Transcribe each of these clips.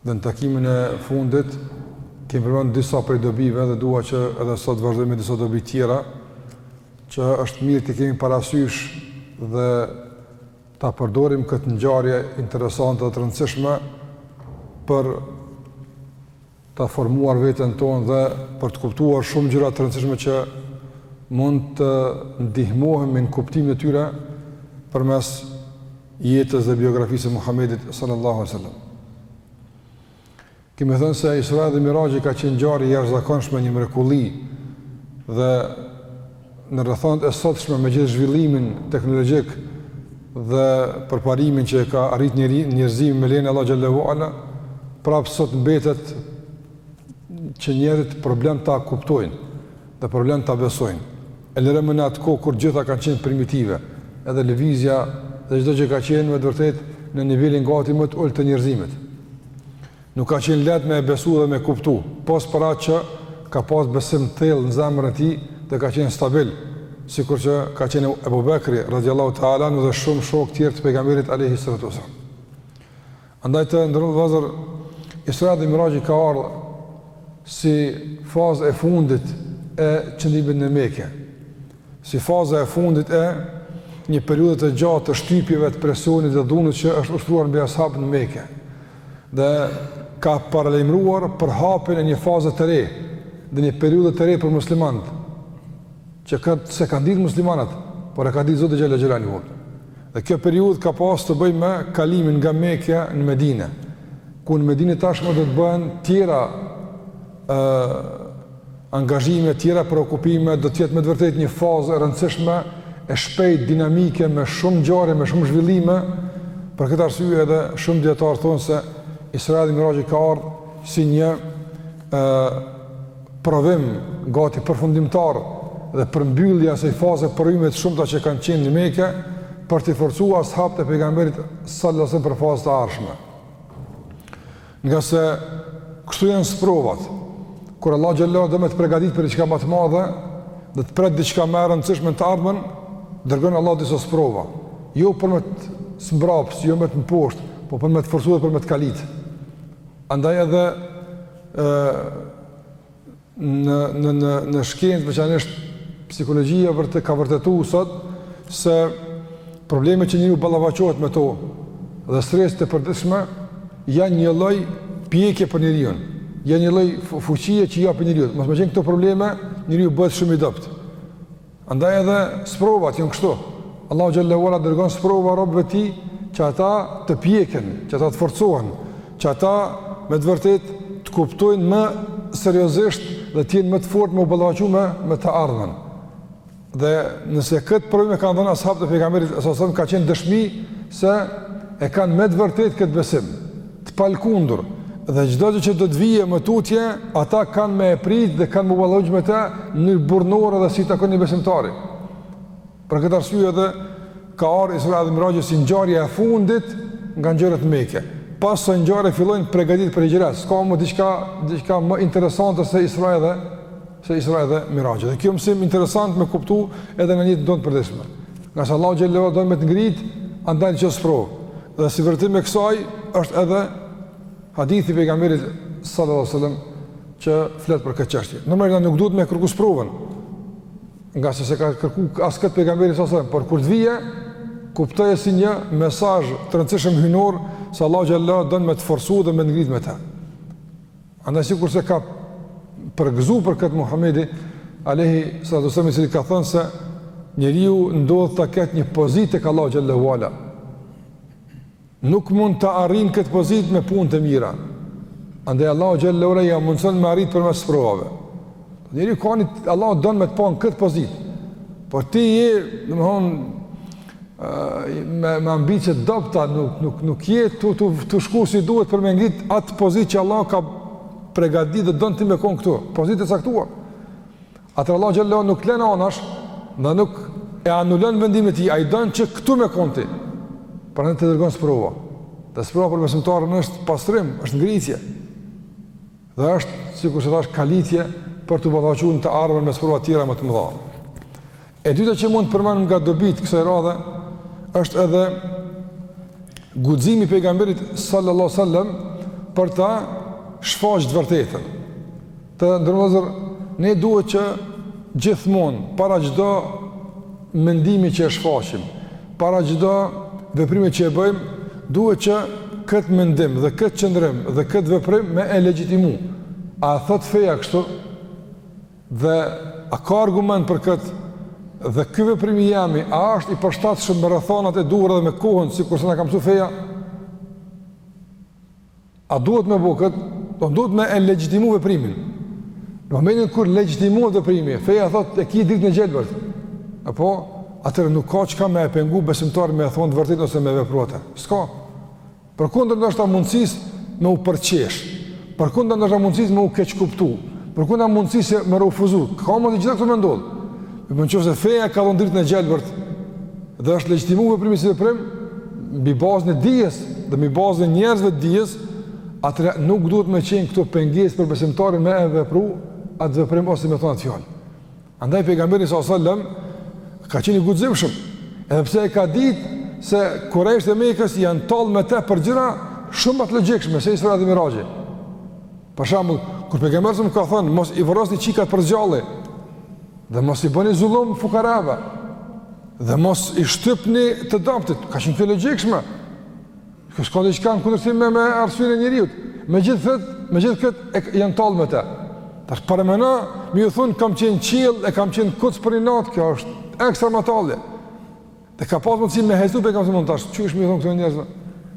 Dhe në takimin e fundit kemi përmendur disa prej dobive dhe dua që edhe sot të vazhdojmë me disa dobi tjera që është mirë t'i kemi parasysh dhe ta përdorim këtë ngjarje interesante dhe të rëndësishme për ta formuar veten tonë dhe për të kuptuar shumë gjëra të rëndësishme që mund të ndihmohemi në kuptimin e tyre përmes jetës dhe biografisë së Muhamedit sallallahu alejhi ve selem. Kemi thënë se Isra dhe Miraxhi ka qenë ngjarje e jashtëzakonshme, një mrekulli dhe në rrethanat e sotshme me gjithë zhvillimin teknologjik dhe përparimin që ka arrit njëri, njerëzimi me lejen e Allahut xhele ve ala, prapë sot mbetet që njerëzit problem ta kuptojnë dhe problem ta besojnë. E lëre më në atë kohë kur gjitha kanë qenë primitive, edhe lëvizja dhe gjitha që ka qenë me të vërtetë në nivelin gati më të ulët të njerëzimit. Nuk ka qenë lehtë me e besu dhe me kuptu, pos për atë që ka pas besim të thellë në zemrën e tij dhe ka qenë stabil, sikur që ka qenë Ebu Bekri, radiallahu te'ala anhu, dhe shumë shokë tjerë të pejgamberit alejhi salatu selam. Andaj të nderuar vëllezër, Israja dhe Miraxhi ka ardhë si fazë e fundit e qëndrimit në Mekë, si fazë e fundit e një periudhe të gjatë të shtypjeve të presionit dhe dhunës që është ushtruar mbi ashabët në Mekë, dhe ka paralajmëruar për hapjen e një faze të re dhe një periudhe të re për muslimanët. Që këtë s'e kanë ditë muslimanët, por e ka ditë Zoti xhele xhelaluhu. Dhe kjo periudhë ka pas të bëjë me kalimin nga Mekja në Medine, ku në Medine tashmë do të bëhen tjera e, angazhime, tjera preokupime, do të jetë me të vërtetë një fazë e rëndësishme, e shpejtë, dinamike, me shumë ngjarje, me shumë zhvillime, për këtë arsye edhe shumë dijetarë thonë se Israja dhe Miraxhi ka ardhë si një e, provim gati përfundimtar dhe përmbyllja e asaj faze të provimeve të shumta që kanë qenë në Mekë për t'i forcuar ashabët e pejgamberit sallallahu alajhi për fazën e ardhshme. Ngase kështu janë sprovat. Kur Allahu xhele ve ala do me të përgatit për diçka më të madhe, dhe të pret diçka më e rëndësishme në të ardhmen, dërgon Allahu disa sprova. Jo për me të zmbraps, jo me të mposht, po për me të forcuar për me të kalit. Andaj edhe në në në në shkencë veçanërisht psikologjia vërtet ka vërtetuar sot se problemet që njeriu ballafaqohet me to dhe streset e përditshme janë një lloj pjekje për njeriun. Janë një lloj fuqie që i japin njeriut. Mos me qenë këto probleme, njeriu bëhet shumë i dobët. Andaj edhe sprovat janë kështu. Allahu xhele ue ala dërgon sprova robëve të tij që ata të pjeken, që ata të forcohen, që ata me të vërtetë të kuptojnë më seriozisht dhe të jenë më të fortë me u ballafaqu me, me të ardhmen. Dhe nëse këtë provim e kanë dhënë ashabët e pejgamberit sallallahu alajhi wasallam ka qenë dëshmi se e kanë me të vërtetë këtë besim. të palëkundur, dhe çdo gjë që do të vijë më tutje, ata kanë me e prit dhe kanë me u ballafaqu me të në mënyrë burrnore dhe si i takon një besimtari. Për këtë arsye edhe ka ardhur Isra dhe Miraxhi si ngjarja e fundit nga ngjarjet në Mekë. Pas kësaj ngjarje fillojnë përgatitjet për hixhret, s'ka më diçka diçka më interesante se Isra dhe se Isra edhe Miraxhi. Dhe kjo mësim interesant me kuptu edhe në jetën tonë të përditshme. Ngase Allahu xhele ue ala don me të ngrit, andaj të çon sprovë. Dhe si vërtetim i kësaj, është edhe hadithi i pejgamberit sallallahu alajhi wasallam që flet për këtë çështje. Normal nuk duhet me kërku sprovën ngase s'e ka kërku as këtë pejgamberi sallallahu alajhi wasallam, por kur të vijë, kuptoje si një mesazh të rëndësishëm hyjnor, se Allahu xhele ue ala don me të forcu dhe me të ngrit me të. Andaj sikurse ka përgëzu për këtë Muhammedi, alejhi salatu ve selam i cili ka thënë se njeriu ndodh ta ketë një pozitë tek Allahu xhele ue ala. Nuk mund ta arrin këtë pozitë me punë të mira. Andaj Allahu xhele ue ala ia mundëson me arrit përmes sprovave. Njeriu ka një, Allahu don me të pa në këtë pozitë, por ti je, domethonë, me, me ambicie të dobta, nuk, nuk, nuk je tu, tu, tu shku si duhet për me ngrit në atë pozitë që Allahu ka pregatit dhe don ti me konë këtu, pozitë e caktuar. Atëherë Allahu xhele ue ala nuk të len anash, dhe nuk e anullon vendimin e tij, ai don që këtu me konë ti, prandaj të dërgon sprova. Dhe sprova për besimtarin është pastrim, është ngritje. Dhe është, sikurse thashë, kalitje për t'u ballafaqu në të ardhmen me sprova tjera më të mëdha. E dyta që mund të përmendim nga dobitë e kësaj radhe, është edhe guximi i pejgamberit sallallahu sallam për ta shfaqë të vërtetën. Të nderuar vëllezër, ne duhet që gjithmonë, para çdo mendimi që e shfaqim, Para çdo veprimi që e bëjmë, duhet që këtë mendim dhe këtë qëndrim dhe këtë veprim me e legjitimu. A e thot feja kështu? Dhe a ka argument për këtë? Dhe ky veprim i jemi, a është i përshtatshëm me rrethanat e duhura dhe me kohën sikurse na ka mësu feja? A duhet me bo këtë? Domethënë duhet me e legjitimu veprimin. Në momentin kur legjitimohet veprimi, feja thot e ki dritën e gjelbërt. Po, atëherë nuk ka çka me e pengu besimtarin me e thonë të vërtetën ose me vepru atë. S'ka. Përkundër ndoshta mundësisë me u përqesh. Përkundër ndoshta mundësisë me u keqkuptu. Përkundër mundësisë me u refuzu. Kanë të gjitha këto me ndodhë. Po në qoftë se feja ka dhënë dritën e gjelbërt, Dhe është legjitimuar veprimi si veprim mbi bazën e dijes dhe mbi bazën e njerëzve të dijes, atëherë nuk duhet me qenë këto pengesë për besimtarin me e vepru atë veprim ose me thonë atë fjalë. Andaj pejgamberi sa sallam ka qenë i guximshëm, edhe pse e ka ditë se kurejshët e Mekës janë tallë me te për gjëra shumë më të logjikshme se Isra dhe Miraxhi. Për shembull, kur pejgamberi sa ka thënë mos i vrasni çikat për s'gjalli dhe mos i bëni zullum fukarave dhe mos i shtypni të dobtit, ka qenë kjo e logjikshme. Kjo s'ka diçka në kundërshtim me, me arsyen e njeriut. Megjithatë, me gjithë këtë e, janë tallë me te. Tash paramendo, me ju thonë, kam qenë në qiell, e kam qenë në Kuds për një natë, kjo është ekstra material. E ka pas mundësi me hezitu pejgamberi a.s. tash, qysh me ju thonë këtë njerëzve?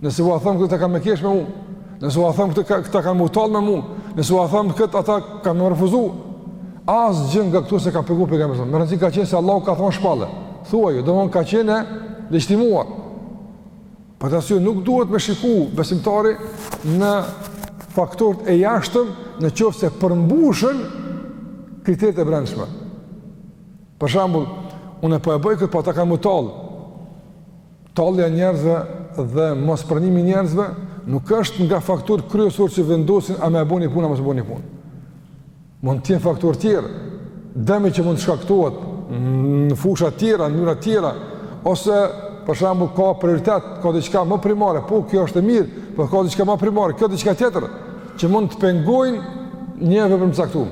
Nëse ua them këtë, ata kanë me kesh me mu. Nëse ua them këtë, këta kanë m'u tallë me mu. Nëse ua them këtë, ata kanë me refuzu. Asgjë nga këto s'e ka pengu pejgamberin a.s. Me rëndësi ka qenë se Allah ka thonë shpalle. Thuaju, domethënë ka qenë e legjitimuar. Për atë arsye, nuk duhet me shiku besimtari në faktorët e jashtëm në qoftë se përmbushen kriteret e brendshme. Për shembull, unë po e bëj këtë, po ata kanë me u tallë. Tallja e njerëzve dhe mospranimi i njerëzve nuk është nga faktorët kryesorë që vendosin a me e bo një punë a mos e bo një punë. Mund të jenë faktorë të tjerë, dëmi që mund të shkaktohet në fusha të tjera, në mënyra të tjera, ose për shembull ka prioritet, ka diçka më primare, po kjo është e mirë, por ka diçka më primare, kjo diçka tjetër që mund të pengojnë një veprim të caktuar.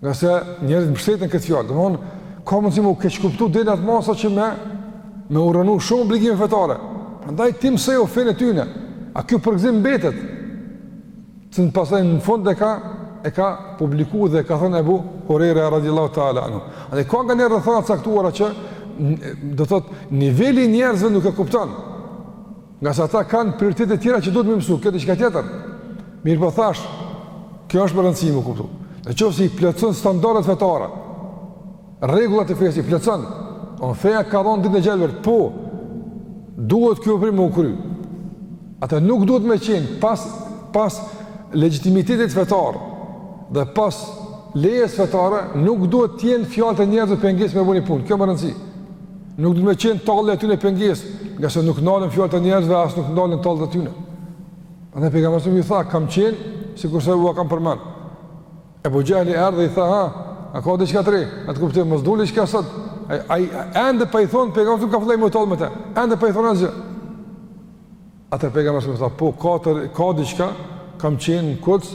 Ngase njerëzit mbështeten në këtë fjalë, domethënë, ka mundësi me u keqkuptu deri në atë masë që me, me u rrënu shumë obligime fetare. Prandaj ti mësojua fenë e tyne, a kjo përgëzim mbetet, që pastaj në fund e ka, e ka publiku dhe ka thënë Ebu Hurejre radiallahu ta'ala anhu. Andaj ka nganjëherë edhe thënie të caktuara që, do thotë, niveli i njerëzve nuk e kupton, Ngase ata kanë prioritete tjera që duhet m'i mësu, kjo diçka tjetër. Mirëpo thash, kjo është me rëndësi me u kuptu. Në qoftë se i plotëson standardet fetare, rregullat e fesë i plotëson, domethënë feja ka dhonë dritën e gjelbërt, po, duhet ky veprim me u kry. Ata nuk duhet me qenë pas, pas legjitimitetit fetar dhe pas lejes fetare, nuk duhet të jenë fjalët e njerëzve pengesë me bo një punë. Kjo me rëndësi. Nuk duhet me qenë tallja e tyne pengesë, ngase nuk ndalen fjalët e njerëzve as nuk ndalen tallet e tyre. Andaj pejgamberi sa i tha, kam qenë sikurse ua kam përmend. Ebu Xhehli erdhi i tha, ha, a ka diçka të re? Atë kuptim mos doli çka sot? Ai ai ende pa i thon pejgamberi ka fillu me u tall me të. Ende pa i thon asgjë. Atë pejgamberi sa i tha, po ka të re, ka diçka, kam qenë në Kuds.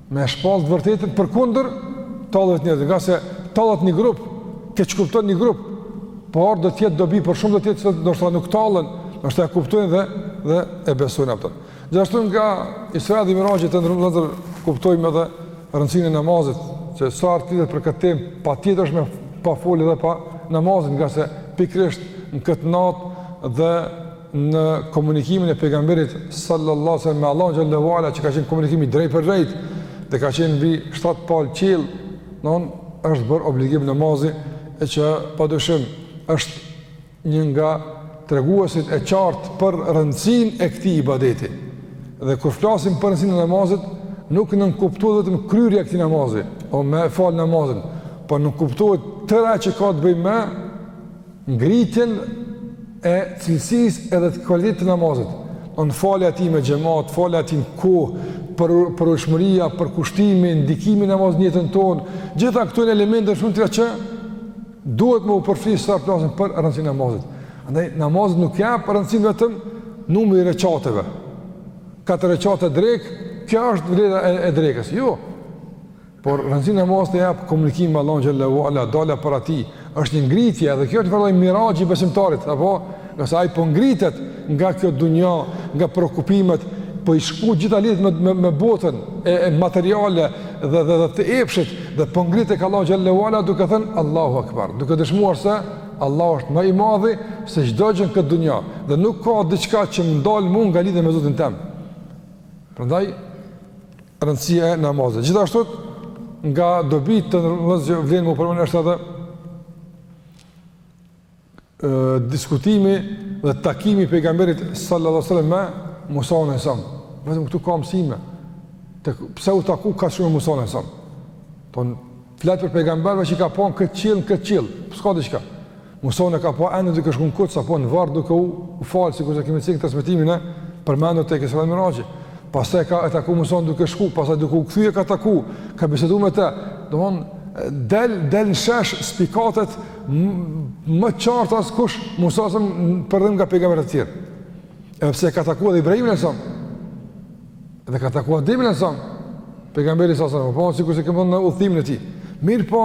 Me shpallë të vërtetën përkundër talljeve të njerëzve, ngase tallet një grup, keqkupton një grup, por do të jetë dobi për shumë do të jetë se ndoshta nuk tallen, ndoshta e kuptojnë dhe, dhe e besojnë atë. Gjithashtu nga Israja dhe Miraxhi të nderuar vëllezër kuptojmë edhe rëndësine e namazit, që sa herë flitet për këtë temë, patjetër është me u fol edhe për namazin, ngase pikërisht në këtë natë dhe në komunikimin e pejgamberit sallallahu alaihi wasallam me Allahun xhele ve ala që ka qenë komunikim i drejtpërdrejtë dhe ka qenë mbi shtatë palë qiell, domthonë është bërë obligim namazi e që padyshim është një nga treguesit e qartë për rëndësinë e këtij ibadeti. Dhe kur flasim për rëndësinë e namazit, nuk nënkuptohet vetëm kryerja e këtij namazi, o me fal namazin, por nënkuptohet e tëra që ka të bëjë me ngritjen e cilësisë edhe të kvalitetit të namazit, domthonë falja e tij me xhamat, falja e tij në kohë, për përulshmëria, përkushtimi, ndikimi i namazit në jetën tonë, gjitha këto janë elemente dhe shumë të tjera që duhet me u përfshi sa herë flasim për rëndësinë e namazit. Andaj namazit nuk ia jap rëndësinë vetëm numri i rekateve. Katër rekate drekë, kjo është vlera e, e drekës. Jo. Por rëndësinë e namazit e jap komunikimi me Allahun xhele ve ala, dalja para tij, është një ngritje edhe kjo është një lloj miraxhi i besimtarit, apo ngase ai po ngritet nga kjo dunja, nga preokupimet, po i shkput gjitha lidhjet me, me, me botën e, e materiale dhe, dhe, dhe të epshit, dhe po ngritet tek Allahu xhele ve ala duke thënë Allahu Akbar, duke dëshmuar se Allah është më i madhi se çdo gjë në këtë dunja dhe nuk ka diçka që më ndal mua nga lidhja me Zotin tem. Prandaj Rëndësia e namazit. Gjithashtu nga dobitë të nderuar vëllezër vlen me u përmend është edhe diskutimi dhe takimi i pejgamberit sallallahu alajhi wasallam me Musan alejhi selam. Vetëm këtu ka mësime. Te pse u taku kaq shumë me Musan alejhi selam. Ton Flet për pejgamberëve që i ka pa në kët qiell në kët qiell, s'ka diçka. Musan e ka pa ende duke shku në Kuds apo në varr duke u fal sikurse kemi cek transmetimin e përmendur tek Isra Miraxhi. Pastaj ka e taku Musan duke shku, pastaj duke u kthyer ka taku, ka bisedu me të. Domthon del del në shesh spikatet më qartë se kush Musa sa për dallim nga pejgamberët e tjerë. Edhe pse ka taku edhe Ibrahimin alejhi selam. Dhe ka takuar edhe Isan, pejgamberi sa sa, po sikur s'e kemi në udhëtimin e tij. Mirëpo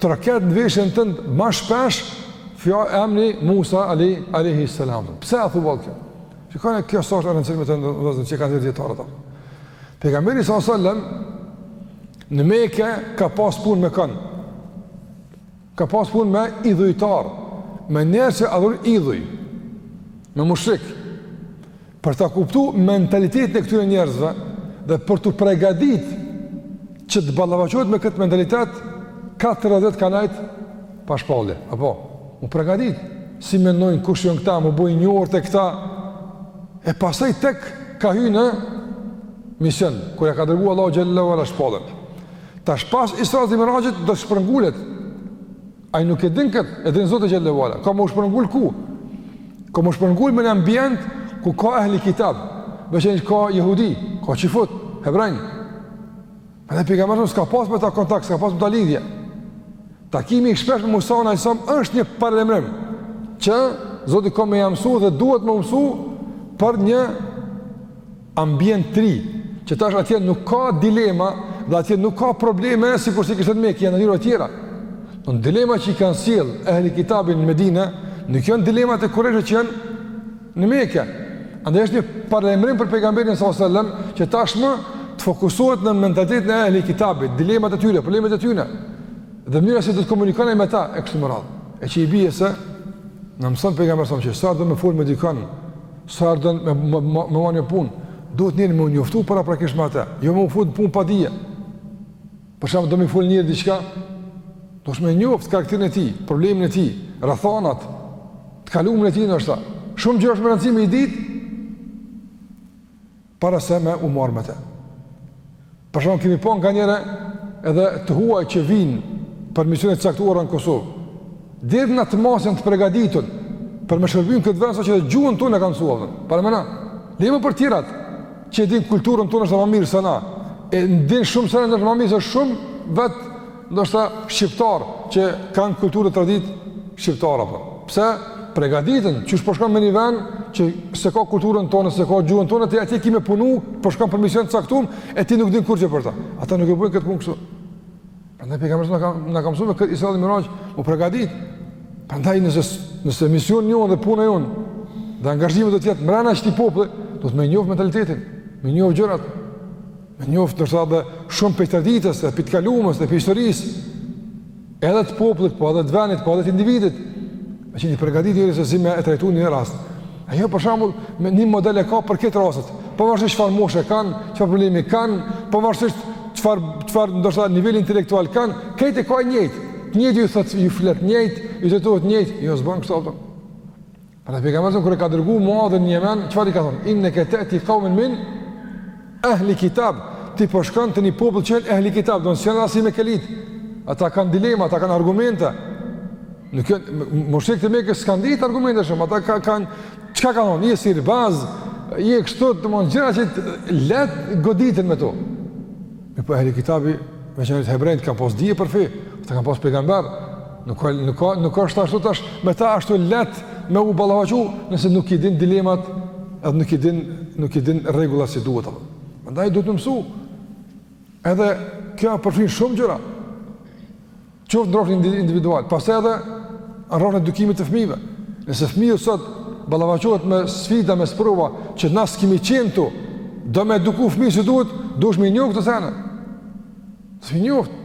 troket në veshin tënd ma shpesh fjo emri Musa alayhi salam. Pse athu kjo? Shikoni kjo sa është e rëndësishme ta dimë që kanë dhënë dijetarët. Pejgamberi sa sa në Mekë ka pas punë me kën. Ka pas punë me idhujtar, me njerëz që adhurojnë idhuj. Me mushrik. Për ta kuptu mentalitetin e këtyre njerëzve dhe për t'u pregadit që të ballafaqohet me këtë mentalitet, 40 ka nejt pa shpallje, apo, m'u pregadit, si mendojnë kush janë këta, m'u bo njohës i këtyre, e pastaj tek ka hy në mision, kur e ka dërgu Allah xhelle ve ala shpalljen. Tash pas Isras e Miraxhit do shpërngulet, Ai nuk e din kët, e din Zoti xhelle ve ala. Ka me u shpërngul ku? Ka me u shpërngul me ni ambient ku ka ehli kitab, veçan ka jehudi, ka çifut, hebrenj. Me të pejgamberi s.a.s., s'ka pas me ta kontakt, s'ka pas me ta lidhje. Takimi i shpeshtë me Musan alejhi selam është një paralajmërim, që Zoti ka me ja mësu dhe duhet me u mësu për një ambient të ri, që tash atje nuk ka dilema dhe atje nuk ka probleme sikur se kishte në Mekë, janë gjëra tjera. Dilemat që i kanë sjell ehli kitabi në Medine, nuk janë dilemat e kurejshëve që janë në Mekë. Andaj është një paralajmërim për pejgamberin s.a.s. që tash më të fokusohet në mentalitetin e ehli kitabit, dilemat e tyre, problemet e tyre, dhe mënyra se si do të komunikon me ta, e kështu me radhë. E që i bije se, na mëson pejgamberi s.a.s. që sa do me folë me dikënd, Sa herë don me me me me marrë një punë, duhet njëri me u njoftu paraprakisht me atë, jo me u fut në punë pa dije. Për shembull do me i fol njërit diçka, duhesh me e njoft karakterin e tij, problemin e tij, rrethanat, të kalumen e tij ndoshta. Shumë gjëra është me rëndësi me i ditë. para se me u marrë me te. Për shembull kemi pa nganjëherë edhe të huaj që vijnë për misione t'caktuara në Kosovë, deri në atë masën të pregaditën për me shërby në këtë vend, saqë edhe gjuhën tonë e kanë mësu, paramenoni, le mo për tjerat, që e din kulturën tonë edhe ma mirë se na, e din shumë sene ma mirë se shumë vetë Ndoshta shqiptar që kanë kulturë e traditë shqiptare apo. Pse pregaditën çysh po shkon me një vend që s'e ka kulturën tonë, s'e ka gjuhën tonë, ti atje ki me punu, po shkon për mision të caktuar e ti nuk din kurrgjë për ta. Ata nuk e bëjnë këtë punë kështu. Prandaj pejgamberi na ka na ka mësuar me këtë Isra dhe Miraxh, u pregadit. Prandaj nëse nëse misioni jonë dhe puna jonë dhe angazhimi do të jetë mbrenda këtij populli, duhet me njoh mentalitetin, me njoh gjërat. Me njoftë ndoshta edhe shumë prej traditës, prej të kalumes, prej historisë, edhe të popullit, po edhe të venit, po edhe të individit, me qenë i përgatitun njeri se si me e trajtu një rast. E jo për shembull, një model e ka për krejt rastet, pavarësisht çfarë moshe kanë, çfarë problemi kanë, pavarësisht çfarë, çfarë ndoshta niveli intelektual kanë, krejt e ka njëjtë, njëjtë ju thotë, ju flet njëjtë, ju drejtohet njëjtë, jo s'ban kështu Pra pejgamberi s.a.s. kur e ka dërguar Muadhin në Jemen, çfarë i ka thënë? Inne ke te ti qaumin min ehli kitab, ti po shkon te një popull që janë ehli kitab, domethënë s'janë si mekelit. Ata kanë dilema, ata kanë argumente. Në kjo mushrikët e Mekës s'kanë ditë argumente shumë, ata kanë kan, çka kanë thonë, je sihirbaz, je kështu, domethënë gjëra që lehtë goditen me to. Mirëpo ehli kitabi, veçanërisht hebrenjtë, kanë pas dije për fe, ata kanë pas pejgamberë, nuk, nuk, nuk është ashtu tash, me ta ashtu lehtë me u ballafaqu, nëse nuk i din dilemat, edhe nuk i din, nuk i din rregullat si duhet. Andaj duhet me mësu, edhe kjo përfshin shumë gjëra, Qoftë n'rrafshin individual, pastaj edhe rrafshin e edukimit të fëmijëve. Nëse fëmiu sot ballafaqohet me sfida, me sprova që na s'kemi qenë n'to, do me eduku fëmijë si duhet, duhesh me njohë këto sene. Si me njoftë.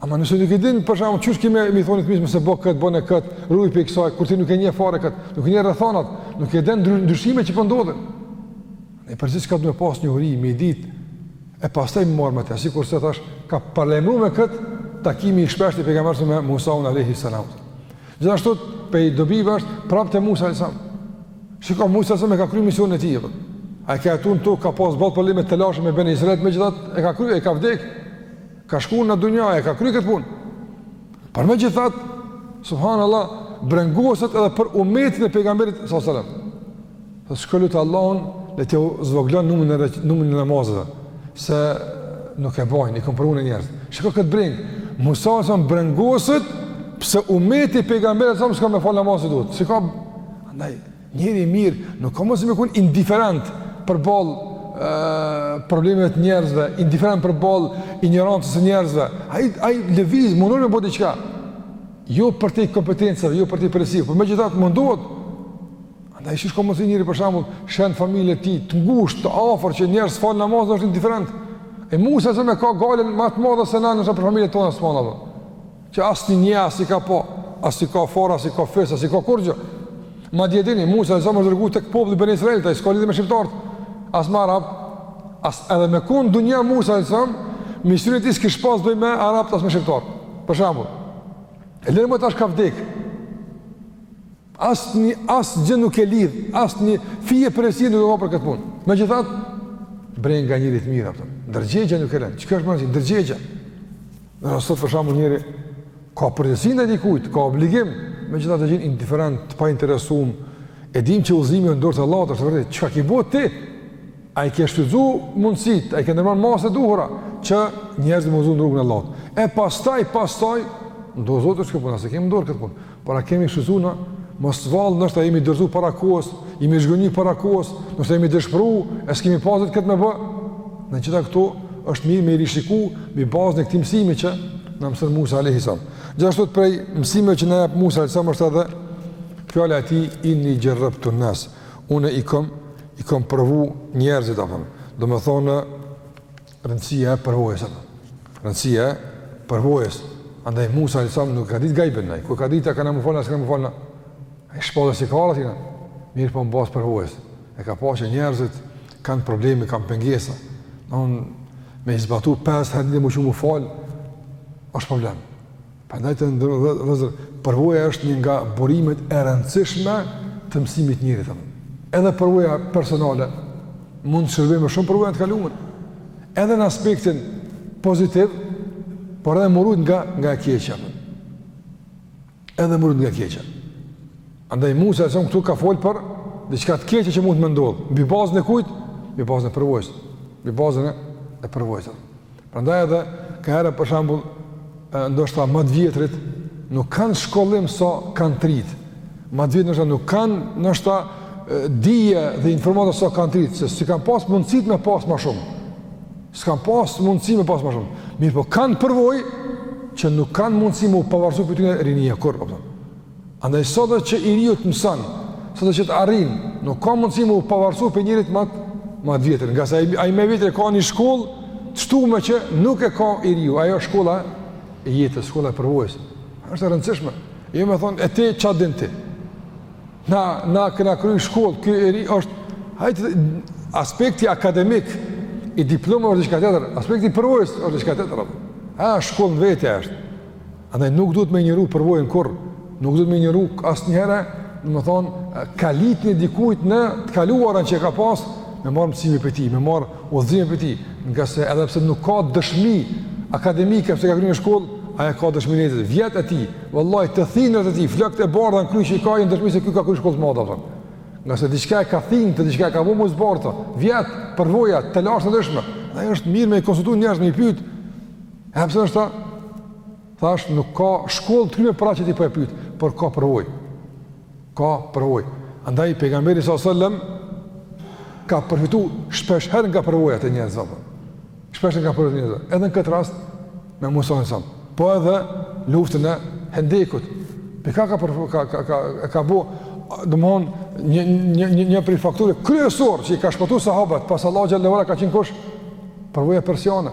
Ama nëse nuk e din, për shembull, qysh ke me i thonë fëmijës, mos e bo këtë, bone këtë, ruju prej kësaj, kur ti nuk e njeh fare këtë, nuk e njeh rrethanat, nuk e din ndryshimet që po ndodhin. Po E për gjithçka duhet me pas njohuri, me i ditë, e pastaj me u marrë me te, sikurse thashë, ka paralajmëru me këtë takimi i shpeshtë i pejgamberit s.a.s. me Musaun alejhi selam. Gjithashtu, prej dobive është, prapë te Musa alejhi selam. Shiko, Musa alejhi selam e ka kry misionin e tij, e vet. Ai ka jetu në tokë, ka pas boll probleme, telashe me beni israilët, megjithatë, e ka kry, e ka vdekë. Ka shku nga dunjaja, e ka kry këtë punë. Por megjithatë, subhanallah, brengoset edhe për umetin e pejgamberit s.a.s. Dhe shko lute Allahun, le ta zvoglon numrin e, numrin e namazëve, se nuk e bajnë, i kam provu njerëzit. Shiko këtë brengë, Musa a.s. brengoset, pse umeti pejgamberit s.a.s. s'ka me falë namazin si duhet. Shiko, andaj, Njeri i mirë nuk ka mundësi me qenë indiferent përballë problemeve të njerëzve, indiferent përballë injorancës së njerëzve. Ai ai lëviz mundohet me bo diçka. Jo përtej kompetencave, jo përtej përgjegjësive, por megjithatë mundohet. Andaj qysh ka mundësi njeri për shembull, sheh familjen e tij, të ngushtë, të afër që njeri s'fal namaz është indiferent. E Musa a.s. e ka gajlen më të madhe se na nëse për familjen tonë subhanallahu. që asnjë një as i ka po, as i ka farë, as i ka fis, as i ka kurgjë. Madje dini, Musa alejhi selam është dërgu te populli Beni Israil, ai s'ka lidhje me shqiptarët, as me arabë, as edhe me kanë në dunja Musa alejhi selam, misioni i tij s'kish pas të bëjë me arabë, as me shqiptarët, për shembull. E lëre më tash ka vdekë, asnjë, asgjë nuk e lidh, asnjë fije përgjegjësi nuk e ka për këtë punë. Megjithatë, brenga e njeriut të mirë, a kupton. Ndërgjegjja nuk e len, çka është me rëndësi, ndërgjegjja. Ndërsa sot për shembull njeri, ka përgjegjësinë e dikujt, ka obligim, megjithatë e gjen indiferent, të painteresum, e dimë që udhëzimi është në dorë të Allahut, është e vërtetë, çka ki bo ti, a i ke shfrytëzu mundësitë, a i ke ndërmarrë masat e duhura, që njerëzit me udhëzu në rrugën e Allahut. E pastaj, pastaj, në dorë të Zotit është kjo punë, as e kemi në dorë këtë punë, Por a i kemi shfrytëzu na? Mos vallë ndoshta jemi dorëzu para kohës, jemi zhgënjy para kohës, ndoshta jemi dëshpru, e s'kemi pas drejt këtë me bë. Na gjitha këto është mirë me i rishiku mbi bazën e këtij mësimi që na mëson Musa alejhi selam. Gjithashtu prej mësimeve që na jep Musa alejhi selam është edhe fjala e tij inni xherrebtun-nas. Unë i kom, i kom provu njerëzit, a kupton. Domethonë, Rëndësia e përvojës apo. Rëndësia e përvojës. Andaj Musa alejhi selam nuk e ka ditë gajbin ai. Ku ka ditë a kena me u falë na, s'kena me u falë na. Ai shpallje s'i ka ardh atina. Mirëpo në bazë të përvojës. E ka pa se njerëzit kanë probleme, kanë pengesa. Don me i zbatu pesë herë në ditë me u çu me u falë është problem. Prandaj të nderuar vëllezër, përvoja është një nga burimet e rëndësishme të mësimit të njeriut. Edhe përvoja personale mund të shërbejë më shumë përvoja të kalume. Edhe në aspektin pozitiv, por edhe me u rujt nga nga e keqja. Edhe me u rujt nga e keqja. Andaj Musa alejhi selam këtu ka fol për diçka të keqe që mundet me ndodh. Mbi bazën e kujt? Mbi bazën e përvojës. Mbi bazën e përvojës. Prandaj edhe kahera për shembull ndoshta ma të vjetrit nuk kanë shkollim sa sa kanë të rit. Ma të vjetrit ndoshta nuk kanë ndoshta dije dhe informata sa kanë të rit, se s'i kanë pas mundësitë me pas ma shumë. S'kanë pas mundësi me pas ma shumë. Mirëpo kanë përvojë që nuk kanë mundësi me u pavarësu prej tyne rinia kurrë, a kupton. Andaj sado që i riu të mëson, sado që të arrin, nuk ka mundësi me u pavarësu prej njerit ma të ma të vjetër, ngase ai më i vjetri e ka një shkollë të shtume që nuk e ka i riu, ajo është shkolla e jetës, shkolla e përvojës. Është e rëndësishme. Jo me thonë e ti çka din ti. Na na kena kry shkollë, ky i ri është hajt aspekti akademik i diplomës është diçka tjetër, aspekti i përvojës është diçka tjetër. Ajo shkollë në vete është. Andaj nuk duhet me injoru përvojën kurrë, nuk duhet me injoru asnjëherë, domethënë, kalitjen e dikujt në të kaluarën që ka pasë, me marrë mësime prej tij, me marrë udhëzime prej tij, ngase edhe pse nuk ka dëshmi akademike pse ka kry një shkollë, ai ka dëshmi në jetë, vjetët e tij, vallahi, të thinjat e tij, flokët e bardha n'kry që i ka, janë dëshmi se ky ka kry shkollë të madhe, a kupton. Ngase diçka e ka thinjtë, diçka e ka bo me u zbardh, vjetët, përvoja, telashet e ndryshme, dhe është mirë me i konsultu njerëzit me i pytë, E pse ndoshta, thashë, nuk ka shkollë të kryme pra që ti po e pytë, por ka përvojë. Ka përvojë. Andaj, pejgamberi s.a.s. ka përfitu shpeshherë nga përvojat e njerëzve. Shpeshherë nga përvojat e njerëzve. Edhe në këtë rast, me Musain a.s. Po edhe luftën e hendekut. Po ka ka, përfi, ka, ka, ka, ka, ka bo, domethonë, një, një, një, një prej faktorëve kryesorë që i ka shpëtu sahabët, pas Allahut xhel-le ve ala ka qenë kush? Përvoja persiane.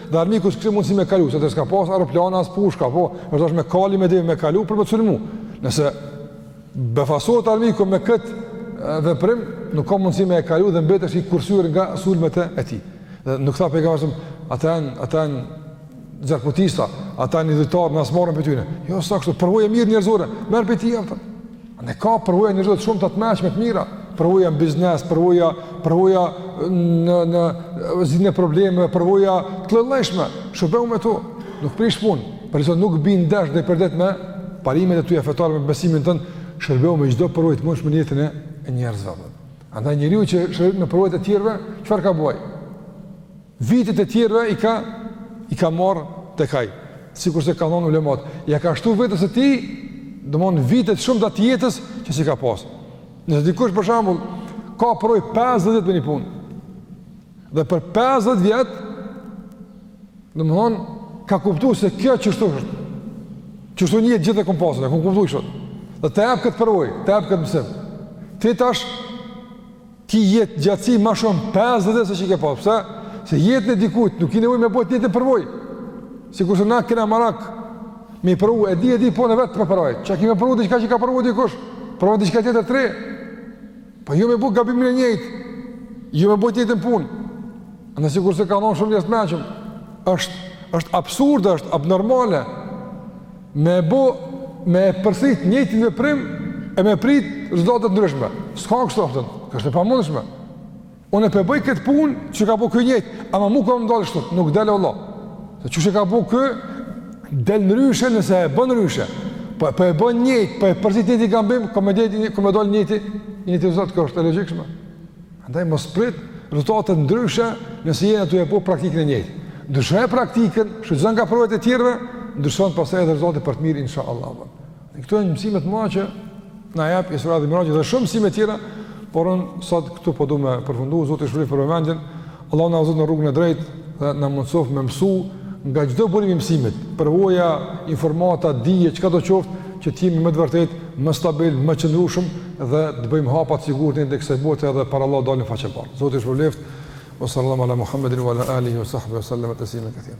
Dhe armiku s'kishte mundësi me kalu, se s'ka pas aeroplana, as pushka, po është dashtë me kali, me deve me kalu për me sulmu. Nëse befasohet armiku me këtë veprim, nuk ka mundësi me e kalu dhe mbetesh i kursyër nga sulmet e tij. Dhe nuk tha pejgamberi s.a.s., ata janë, ata janë zjarrputista, ata janë idhujtarë, na s'marrim prej tyne. Jo, s'ka kështu, përvojë e mirë njerëzore, merre prej tij, a kupton, Ne ka përvoja njerëzore të shumta të mençme të mira, përvoja në biznes, përvoja, përvoja në në zgjidhjen e problemeve, përvoja të llojllojshme. Shërbehu me to, nuk prish punë, përderisa nuk bin ndesh dhe përdet me parimet e tua fetare me besimin tënd, shërbehu me çdo përvojë të mundshme në jetën e njerëzve. Andaj njeriu që shërbehet me përvojat e tjerëve, çfarë ka bo? Vitet e tjerëve i ka i ka marr tek ai, sikurse kanë thënë ulemat, ia ka shtu vetes së tij, domthon vite të shumta të jetës që s'i ka pas. Nëse dikush për shembull ka përvojë 50 vjet me një punë. Dhe për 50 vjet domthon ka kuptu se kjo qështu është. Qështu n'jetë gjithë e kom pas, e kom kuptu kështu. Dhe të ep këtë përvojë, të ep këtë mësim. Ti tash Ki jetëgjatësi ma shumë, 50 vjet se që i ke pasë, pse? Se jetën e dikujt, nuk ki nevojë me bo të njëjtën përvojë. Sikurse na kena marak, me i provu, e di, e di, po unë vetë po provoj. Çka ki me provu diçka që ka provu dikush, provo diçka tjetër t're. Po jo jo me bo gabimin e njëjtë, jo jo me bo të njëjtën punë. Dhe sikurse kanë thonë shumë njerëz të mençëm, është, është absurde, është abnormale, Me e bo, me e përsërit të njëjtin veprim, e me prit rezultate t'ndryshme. S'ka kështu, a kupton, kjo është e pamundshme. Unë po e boj këtë punë qysh e ka bo ky njëjtë, ama mu ka me m'dalë shtu, nuk del vallahi. Se qysh e ka bo ky, del ndryshe nëse e bën ndryshe. Po e bon po njëjtë, po e përsërit të njëjtin gabim, ka me, njëjti, ka me dalë njëjti, njëjti rezultat, kjo është e logjikshme. Andaj mos prit rezultate të ndryshme nëse je ende po praktikën e njëjtë. Ndryshoje praktikën, shfrytëzo nga përvojat e tjerëve, ndryshojnë pastaj edhe rezultatet për të mirë inshallah. Dhe këto janë mësimet që na jep Isra dhe Miraxhi dhe shumë mësime tjera, por un sot këtu po du me përfundu Zoti shpërbleft për vëmendjen. Allahu na udhëzoft në rrugën e drejtë dhe na mundsoft me mësu nga çdo burim i mësimit, përvoja, informata, dije, çka do qoftë, që të jemi më të vërtetë, më stabil, më qëndrueshëm dhe të bëjmë hapa të sigurt në jetën e kësaj bote edhe para Allahut dalim faqebardhë. Zoti ju shpërbleft. Sallallahu ala Muhammedin wa ala alihi wa sahbihi wa sallam taslima katira.